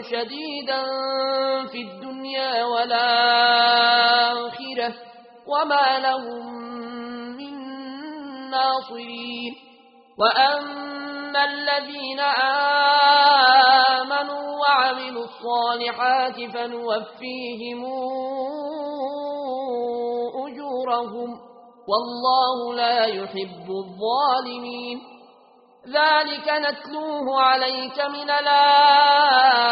شديدا في الدنيا والآخرة وما لهم من ناصرين. وأما الذين آمنوا وعملوا الصالحات فنوفيهم أجورهم والله لا يحب الظالمين. ذلك نتلوه عليك من الآخرة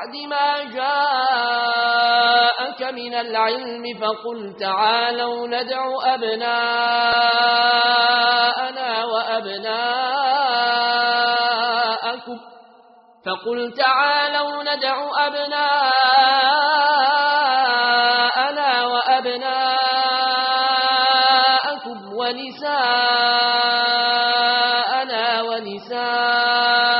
بعد ما جاءك من العلم فقل تعالوا ندع أبناءنا وأبناءكم فقل تعالوا ندع أبناءنا وأبناءكم ونساءنا ونساءكم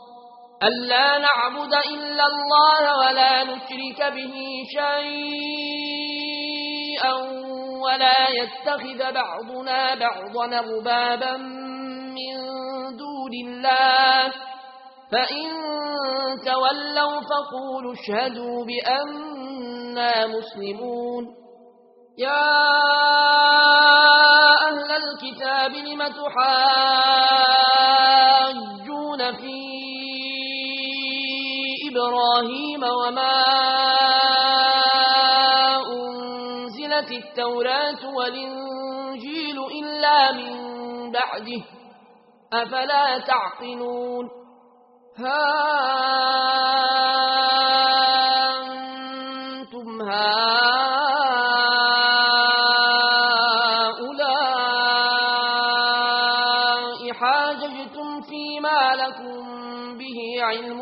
اللہ نعبد إلا الله ولا نشرك به شيئا ولا يتخذ بعضنا بعضا ربابا من دون الله فإن تولوا فقولوا اشهدوا بأننا مسلمون يا أهل الكتاب لم تحاجون فيه إبراهيم وما أنزلت التوراة والإنجيل إلا من بعده أفلا تعقلون ها أنتم هَا هؤلاء حاججتم فيما لكم به علم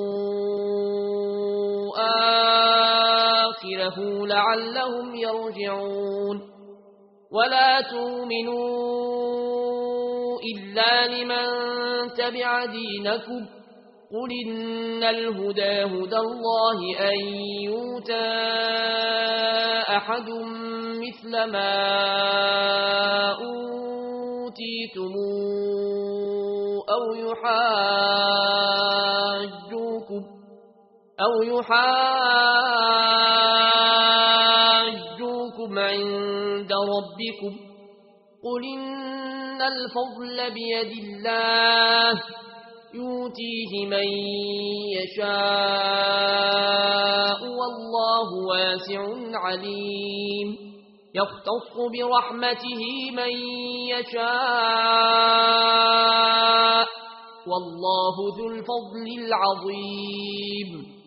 وجهه لعلهم يرجعون ولا تؤمنوا إلا لمن تبع دينكم قل إن الهدى هدى الله أن يوتى أحد مثل ما أوتيتم أو يحاجوكم أو يحاجوكم ربكم. قل إن الفضل بيد الله. يوتيه من يشاء والله واسع عليم. يختص برحمته من يشاء والله ذو الفضل العظيم.